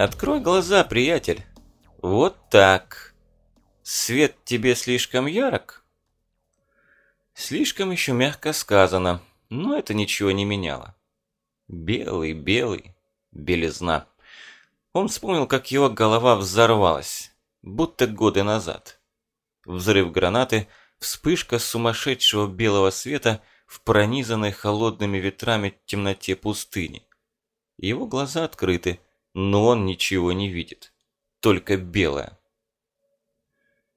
Открой глаза, приятель. Вот так. Свет тебе слишком ярок? Слишком еще мягко сказано, но это ничего не меняло. Белый, белый, белизна. Он вспомнил, как его голова взорвалась, будто годы назад. Взрыв гранаты, вспышка сумасшедшего белого света в пронизанной холодными ветрами темноте пустыни. Его глаза открыты, но он ничего не видит. Только белое.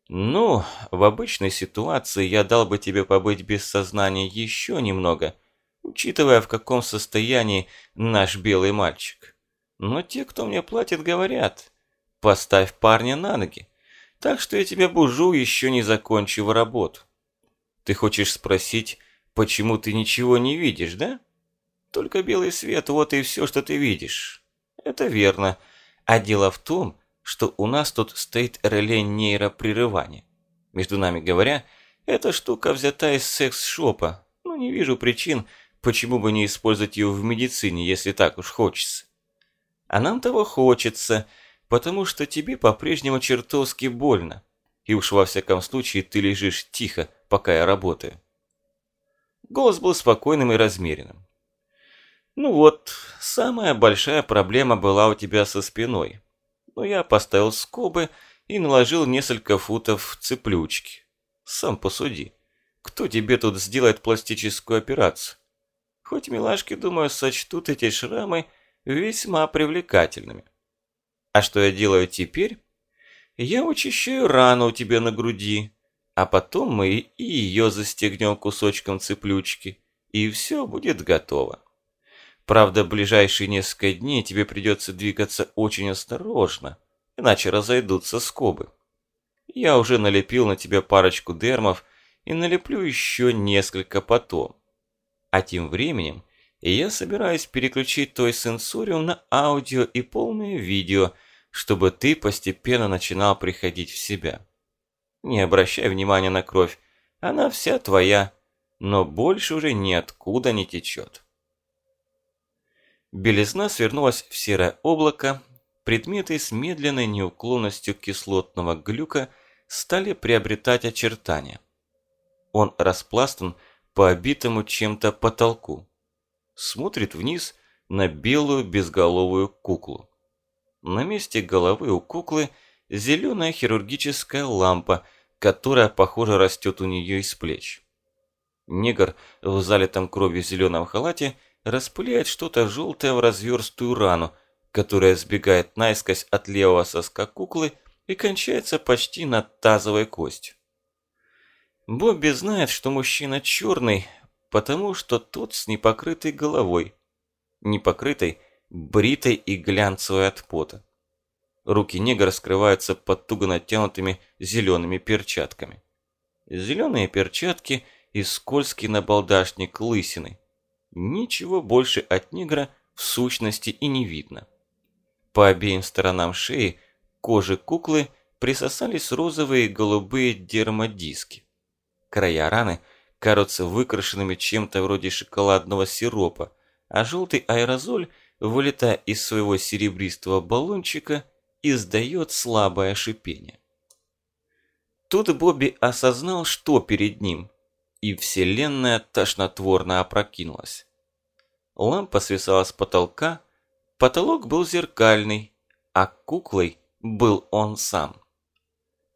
Ну, в обычной ситуации я дал бы тебе побыть без сознания еще немного, учитывая, в каком состоянии наш белый мальчик. Но те, кто мне платит, говорят, поставь парня на ноги. Так что я тебя бужу, еще не закончив работу. Ты хочешь спросить, почему ты ничего не видишь, да? Только белый свет, вот и все, что ты видишь. Это верно. А дело в том, что у нас тут стоит реле нейропрерывания. Между нами говоря, эта штука взята из секс-шопа. Ну, не вижу причин, почему бы не использовать ее в медицине, если так уж хочется. А нам того хочется, потому что тебе по-прежнему чертовски больно. И уж во всяком случае ты лежишь тихо, пока я работаю. Голос был спокойным и размеренным. Ну вот, самая большая проблема была у тебя со спиной но я поставил скобы и наложил несколько футов цеплючки. Сам посуди, кто тебе тут сделает пластическую операцию? Хоть милашки, думаю, сочтут эти шрамы весьма привлекательными. А что я делаю теперь? Я учащаю рану у тебя на груди, а потом мы и ее застегнем кусочком цеплючки, и все будет готово. Правда, ближайшие несколько дней тебе придется двигаться очень осторожно, иначе разойдутся скобы. Я уже налепил на тебя парочку дермов и налеплю еще несколько потом. А тем временем я собираюсь переключить твой сенсориум на аудио и полное видео, чтобы ты постепенно начинал приходить в себя. Не обращай внимания на кровь, она вся твоя, но больше уже ниоткуда не течет. Белизна свернулась в серое облако, предметы с медленной неуклонностью кислотного глюка стали приобретать очертания. Он распластан по обитому чем-то потолку. Смотрит вниз на белую безголовую куклу. На месте головы у куклы зеленая хирургическая лампа, которая, похоже, растет у нее из плеч. Негр в залитом кровью зеленом халате – распыляет что-то желтое в разверстую рану, которая сбегает наискось от левого соска куклы и кончается почти над тазовой костью. Бобби знает, что мужчина черный, потому что тот с непокрытой головой. Непокрытой, бритой и глянцевой от пота. Руки негра скрываются под туго натянутыми зелеными перчатками. Зеленые перчатки и скользкий набалдашник лысины. Ничего больше от негра в сущности и не видно. По обеим сторонам шеи кожи куклы присосались розовые и голубые дермодиски. Края раны кажутся выкрашенными чем-то вроде шоколадного сиропа, а желтый аэрозоль, вылетая из своего серебристого баллончика, издает слабое шипение. Тут Бобби осознал, что перед ним и вселенная тошнотворно опрокинулась. Лампа свисала с потолка, потолок был зеркальный, а куклой был он сам.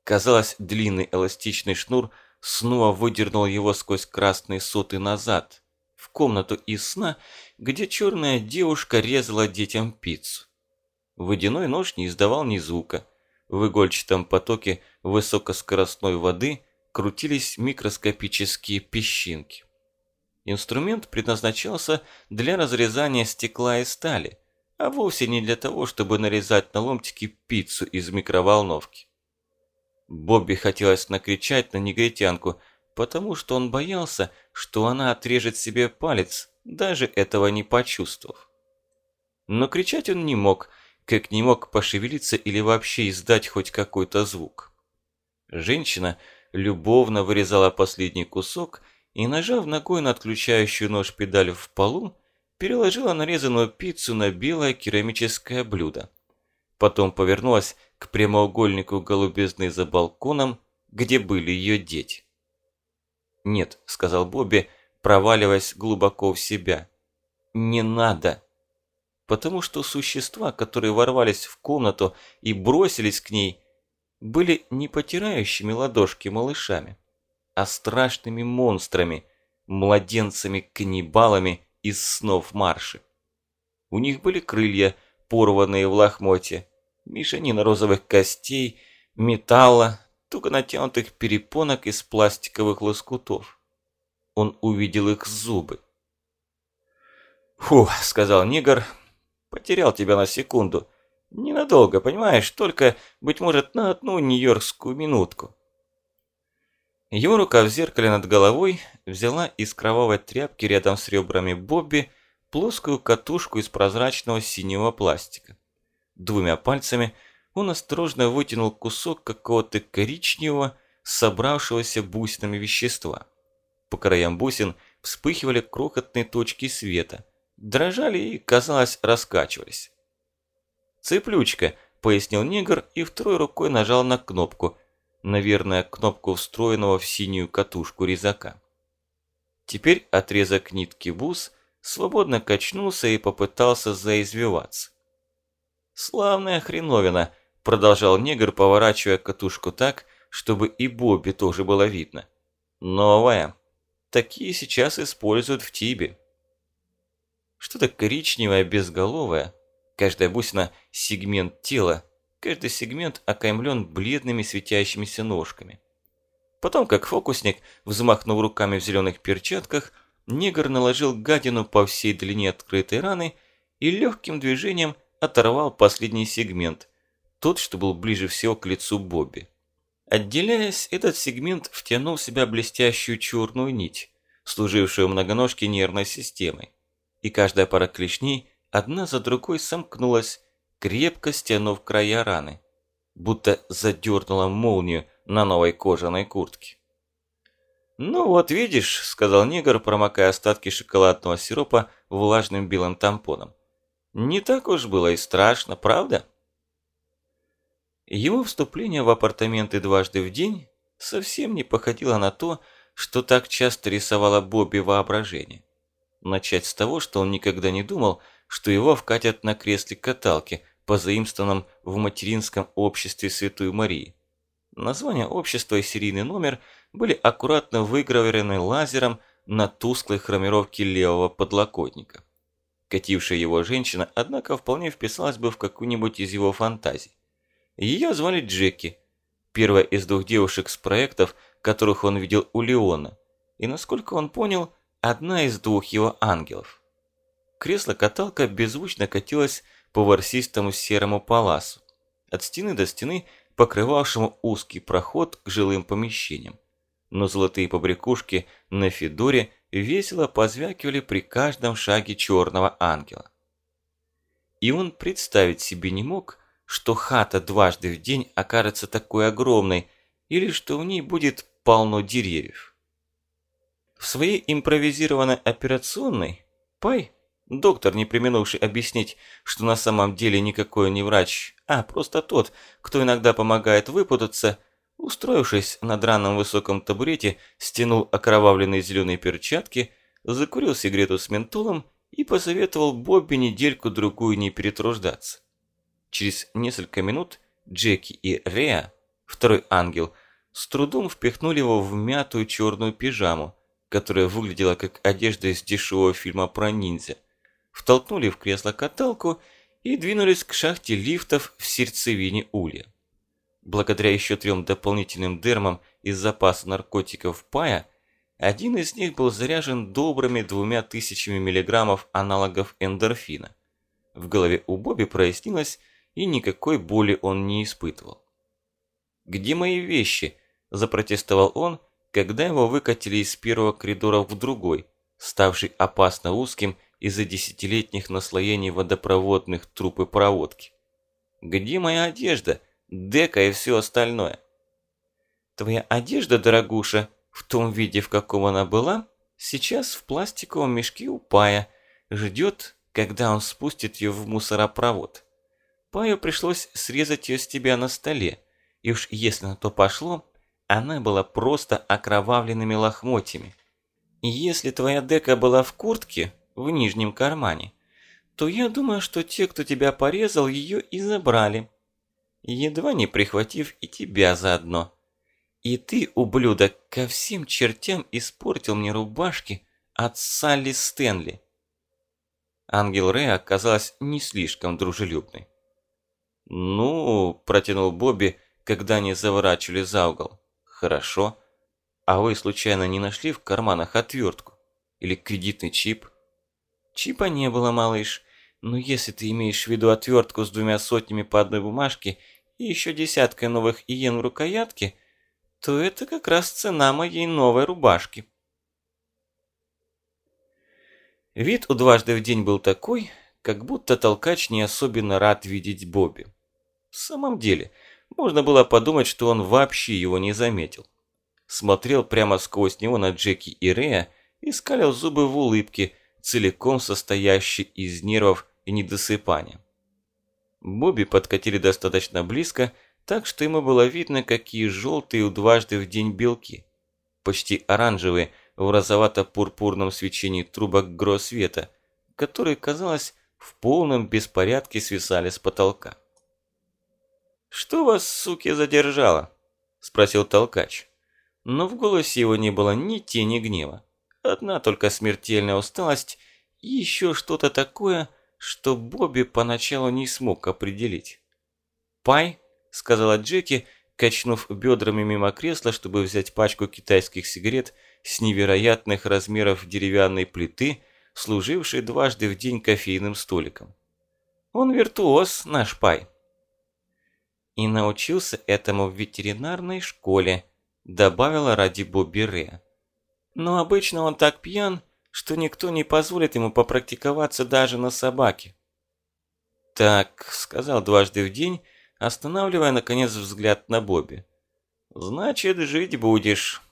Казалось, длинный эластичный шнур снова выдернул его сквозь красные соты назад, в комнату из сна, где черная девушка резала детям пиццу. Водяной нож не издавал ни звука. В игольчатом потоке высокоскоростной воды крутились микроскопические песчинки. Инструмент предназначался для разрезания стекла и стали, а вовсе не для того, чтобы нарезать на ломтики пиццу из микроволновки. Бобби хотелось накричать на негритянку, потому что он боялся, что она отрежет себе палец, даже этого не почувствовав. Но кричать он не мог, как не мог пошевелиться или вообще издать хоть какой-то звук. Женщина – любовно вырезала последний кусок и, нажав ногой на отключающую нож педаль в полу, переложила нарезанную пиццу на белое керамическое блюдо. потом повернулась к прямоугольнику голубизны за балконом, где были ее дети. «Нет», – сказал Бобби, проваливаясь глубоко в себя. «Не надо!» Потому что существа, которые ворвались в комнату и бросились к ней, были не потирающими ладошки малышами, а страшными монстрами, младенцами-каннибалами из снов марши. У них были крылья, порванные в лохмоте, мешанина розовых костей, металла, туго натянутых перепонок из пластиковых лоскутов. Он увидел их зубы. «Фу», — сказал Нигер, — «потерял тебя на секунду. Ненадолго, понимаешь, только, быть может, на одну нью-йоркскую минутку». Его рука в зеркале над головой взяла из кровавой тряпки рядом с ребрами Бобби плоскую катушку из прозрачного синего пластика. Двумя пальцами он осторожно вытянул кусок какого-то коричневого, собравшегося бусинами вещества. По краям бусин вспыхивали крохотные точки света, дрожали и, казалось, раскачивались. «Цеплючка», – пояснил негр и второй рукой нажал на кнопку, наверное, кнопку встроенного в синюю катушку резака. Теперь отрезок нитки бус свободно качнулся и попытался заизвиваться. «Славная хреновина», – продолжал негр, поворачивая катушку так, чтобы и Бобби тоже было видно. «Новая. Такие сейчас используют в Тибе». Что-то коричневое, безголовое. Каждая бусина – сегмент тела, каждый сегмент окаймлен бледными светящимися ножками. Потом, как фокусник, взмахнув руками в зеленых перчатках – негр наложил гадину по всей длине открытой раны и легким движением оторвал последний сегмент, тот, что был ближе всего к лицу Бобби. Отделяясь, этот сегмент втянул в себя блестящую черную нить, служившую многоножке нервной системой, и каждая пара клешней одна за другой сомкнулась, крепко стянув края раны, будто задернула молнию на новой кожаной куртке. «Ну вот видишь», – сказал негр, промокая остатки шоколадного сиропа влажным белым тампоном. «Не так уж было и страшно, правда?» Его вступление в апартаменты дважды в день совсем не походило на то, что так часто рисовало Бобби воображение. Начать с того, что он никогда не думал, что его вкатят на кресле каталки, позаимствованном в материнском обществе Святой Марии. Название общества и серийный номер – были аккуратно выгравированы лазером на тусклой хромировке левого подлокотника. Катившая его женщина, однако, вполне вписалась бы в какую-нибудь из его фантазий. Ее звали Джеки, первая из двух девушек с проектов, которых он видел у Леона, и, насколько он понял, одна из двух его ангелов. Кресло-каталка беззвучно катилось по ворсистому серому паласу, от стены до стены, покрывавшему узкий проход к жилым помещениям но золотые побрякушки на Федоре весело позвякивали при каждом шаге черного ангела. И он представить себе не мог, что хата дважды в день окажется такой огромной, или что в ней будет полно деревьев. В своей импровизированной операционной Пай, доктор, не применувший объяснить, что на самом деле никакой не врач, а просто тот, кто иногда помогает выпутаться, Устроившись на драном высоком табурете, стянул окровавленные зеленые перчатки, закурил сигарету с ментолом и посоветовал Бобби недельку-другую не перетруждаться. Через несколько минут Джеки и Реа, второй ангел, с трудом впихнули его в мятую черную пижаму, которая выглядела как одежда из дешевого фильма про ниндзя, втолкнули в кресло-каталку и двинулись к шахте лифтов в сердцевине улья. Благодаря еще трем дополнительным дермам из запаса наркотиков Пая, один из них был заряжен добрыми двумя тысячами миллиграммов аналогов эндорфина. В голове у Бобби прояснилось, и никакой боли он не испытывал. «Где мои вещи?» – запротестовал он, когда его выкатили из первого коридора в другой, ставший опасно узким из-за десятилетних наслоений водопроводных труб и проводки. «Где моя одежда?» дека и все остальное. Твоя одежда, дорогуша, в том виде, в каком она была, сейчас в пластиковом мешке у Пая, ждет, когда он спустит ее в мусоропровод. Паю пришлось срезать ее с тебя на столе, и уж если на то пошло, она была просто окровавленными лохмотьями. И если твоя дека была в куртке, в нижнем кармане, то я думаю, что те, кто тебя порезал, ее и забрали. Едва не прихватив и тебя заодно. И ты, ублюдок, ко всем чертям испортил мне рубашки от Салли Стэнли. Ангел Рэя оказалась не слишком дружелюбной. «Ну», – протянул Бобби, когда они заворачивали за угол. «Хорошо. А вы случайно не нашли в карманах отвертку? Или кредитный чип?» «Чипа не было, малыш. Но если ты имеешь в виду отвертку с двумя сотнями по одной бумажке и еще десяткой новых иен в рукоятке, то это как раз цена моей новой рубашки». Вид у дважды в день был такой, как будто толкач не особенно рад видеть Бобби. В самом деле, можно было подумать, что он вообще его не заметил. Смотрел прямо сквозь него на Джеки и Рея и скалил зубы в улыбке, целиком состоящей из нервов и недосыпания. Бобби подкатили достаточно близко, так что ему было видно, какие желтые у дважды в день белки. Почти оранжевые в розовато-пурпурном свечении трубок гросвета, которые, казалось, в полном беспорядке свисали с потолка. «Что вас, суки, задержало?» – спросил толкач. Но в голосе его не было ни тени гнева. Одна только смертельная усталость и еще что-то такое, что Бобби поначалу не смог определить. «Пай?» – сказала Джеки, качнув бедрами мимо кресла, чтобы взять пачку китайских сигарет с невероятных размеров деревянной плиты, служившей дважды в день кофейным столиком. «Он виртуоз, наш Пай» и научился этому в ветеринарной школе», добавила ради Бобби Ре. «Но обычно он так пьян, что никто не позволит ему попрактиковаться даже на собаке». «Так», – сказал дважды в день, останавливая, наконец, взгляд на Бобби. «Значит, жить будешь».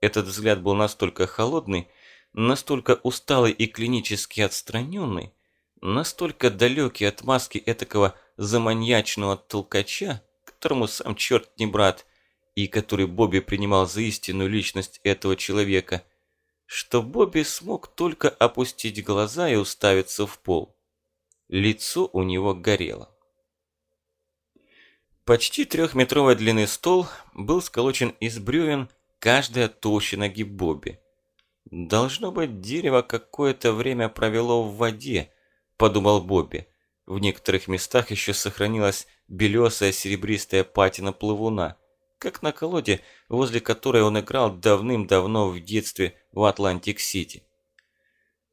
Этот взгляд был настолько холодный, настолько усталый и клинически отстраненный, настолько далекий от маски этакого заманьячного толкача, которому сам черт не брат, и который Бобби принимал за истинную личность этого человека, что Бобби смог только опустить глаза и уставиться в пол. Лицо у него горело. Почти трехметровой длины стол был сколочен из бревен, каждая толще ноги Бобби. Должно быть, дерево какое-то время провело в воде, подумал Бобби. В некоторых местах еще сохранилась белесая серебристая патина плавуна, как на колоде, возле которой он играл давным-давно в детстве в Атлантик-Сити.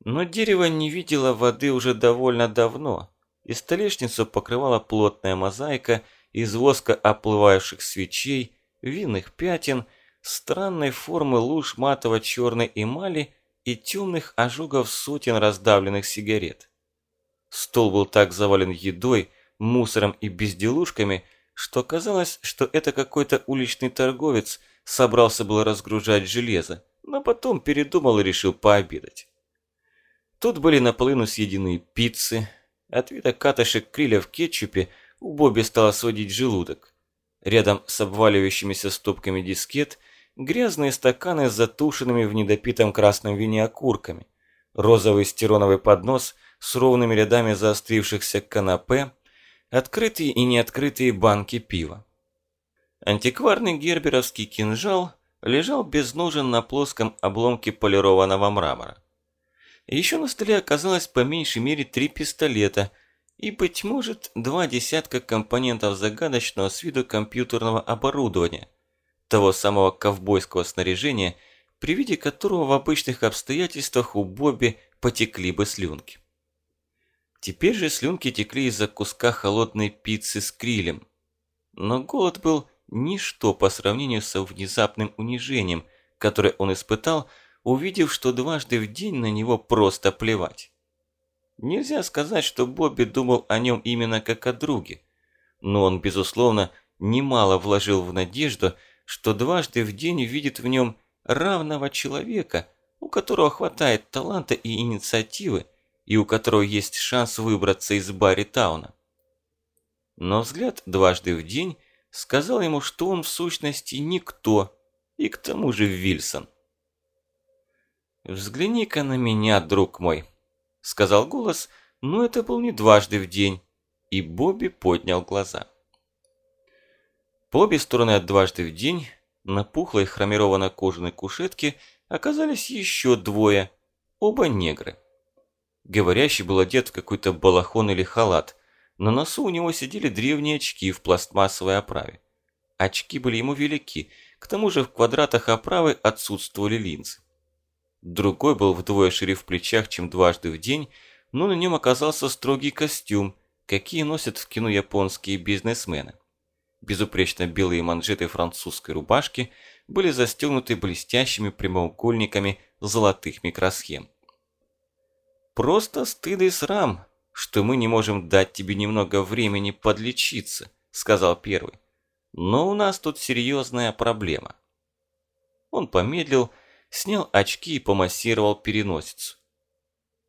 Но дерево не видело воды уже довольно давно, и столешницу покрывала плотная мозаика из воска оплывающих свечей, винных пятен, странной формы луж матово-черной эмали и темных ожогов сотен раздавленных сигарет. Стол был так завален едой, мусором и безделушками, что казалось, что это какой-то уличный торговец собрался было разгружать железо, но потом передумал и решил пообедать. Тут были наполовину съеденные пиццы, от вида катышек криля в кетчупе у Бобби стало сводить желудок. Рядом с обваливающимися стопками дискет грязные стаканы с затушенными в недопитом красном вине окурками, розовый стироновый поднос – с ровными рядами заострившихся канапе, открытые и неоткрытые банки пива. Антикварный герберовский кинжал лежал без ножен на плоском обломке полированного мрамора. Еще на столе оказалось по меньшей мере три пистолета и, быть может, два десятка компонентов загадочного с виду компьютерного оборудования, того самого ковбойского снаряжения, при виде которого в обычных обстоятельствах у Бобби потекли бы слюнки. Теперь же слюнки текли из-за куска холодной пиццы с крилем. Но голод был ничто по сравнению со внезапным унижением, которое он испытал, увидев, что дважды в день на него просто плевать. Нельзя сказать, что Бобби думал о нем именно как о друге, но он, безусловно, немало вложил в надежду, что дважды в день видит в нем равного человека, у которого хватает таланта и инициативы, и у которого есть шанс выбраться из Барри Тауна. Но взгляд дважды в день сказал ему, что он в сущности никто, и к тому же Вильсон. «Взгляни-ка на меня, друг мой», – сказал голос, но это был не дважды в день, и Бобби поднял глаза. По обе стороны от дважды в день на пухлой хромированно-кожаной кушетке оказались еще двое, оба негры. Говорящий был одет в какой-то балахон или халат. На носу у него сидели древние очки в пластмассовой оправе. Очки были ему велики, к тому же в квадратах оправы отсутствовали линзы. Другой был вдвое шире в плечах, чем дважды в день, но на нем оказался строгий костюм, какие носят в кино японские бизнесмены. Безупречно белые манжеты французской рубашки были застегнуты блестящими прямоугольниками золотых микросхем. «Просто стыд и срам, что мы не можем дать тебе немного времени подлечиться», сказал первый. «Но у нас тут серьезная проблема». Он помедлил, снял очки и помассировал переносицу.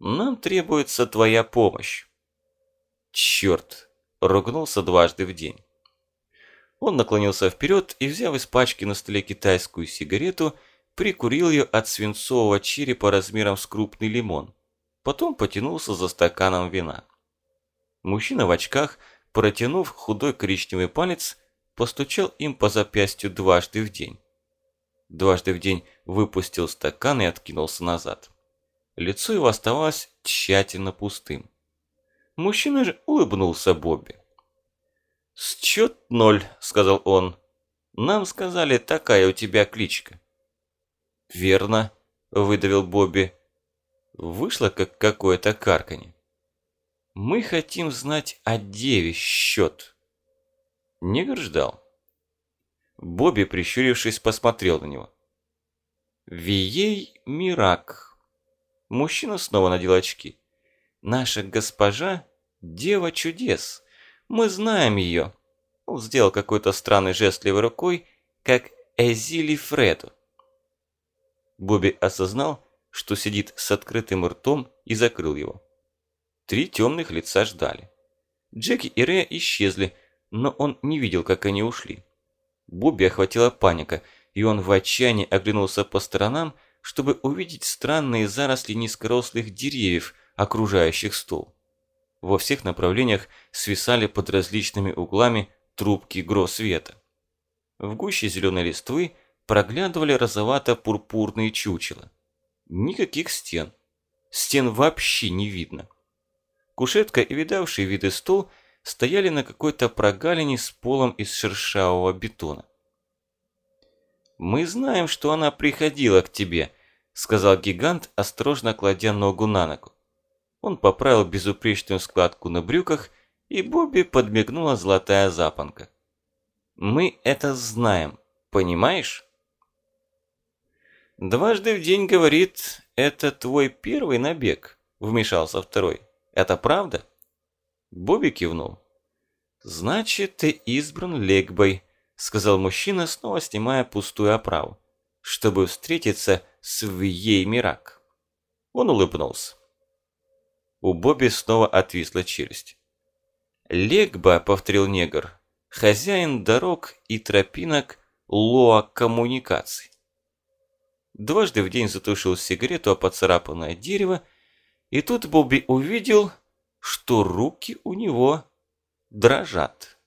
«Нам требуется твоя помощь». «Черт!» – ругнулся дважды в день. Он наклонился вперед и, взяв из пачки на столе китайскую сигарету, прикурил ее от свинцового черепа размером с крупный лимон. Потом потянулся за стаканом вина. Мужчина в очках, протянув худой коричневый палец, постучал им по запястью дважды в день. Дважды в день выпустил стакан и откинулся назад. Лицо его оставалось тщательно пустым. Мужчина же улыбнулся Бобби. «Счет ноль», – сказал он. «Нам сказали, такая у тебя кличка». «Верно», – выдавил Бобби. Вышло как какое-то карканье. «Мы хотим знать о деве счет». Негр ждал. Бобби, прищурившись, посмотрел на него. «Вией Мирак». Мужчина снова надел очки. «Наша госпожа – дева чудес». Мы знаем ее. Он сделал какой-то странный жест левой рукой, как Эзили Фреду. Бобби осознал, что сидит с открытым ртом и закрыл его. Три темных лица ждали. Джеки и Рэя исчезли, но он не видел, как они ушли. Бобби охватила паника, и он в отчаянии оглянулся по сторонам, чтобы увидеть странные заросли низкорослых деревьев, окружающих стол. Во всех направлениях свисали под различными углами трубки гро света. В гуще зеленой листвы проглядывали розовато-пурпурные чучела. Никаких стен. Стен вообще не видно. Кушетка и видавший виды стол стояли на какой-то прогалине с полом из шершавого бетона. «Мы знаем, что она приходила к тебе», – сказал гигант, осторожно кладя ногу на ногу. Он поправил безупречную складку на брюках, и Бобби подмигнула золотая запонка. «Мы это знаем, понимаешь?» «Дважды в день, говорит, это твой первый набег», – вмешался второй. «Это правда?» Бобби кивнул. «Значит, ты избран Легбой», – сказал мужчина, снова снимая пустую оправу, «чтобы встретиться с Вьей Мирак». Он улыбнулся. У Бобби снова отвисла челюсть. «Легба», — повторил негр, — «хозяин дорог и тропинок Лоа коммуникаций». Дважды в день затушил сигарету о поцарапанное дерево, и тут Бобби увидел, что руки у него дрожат.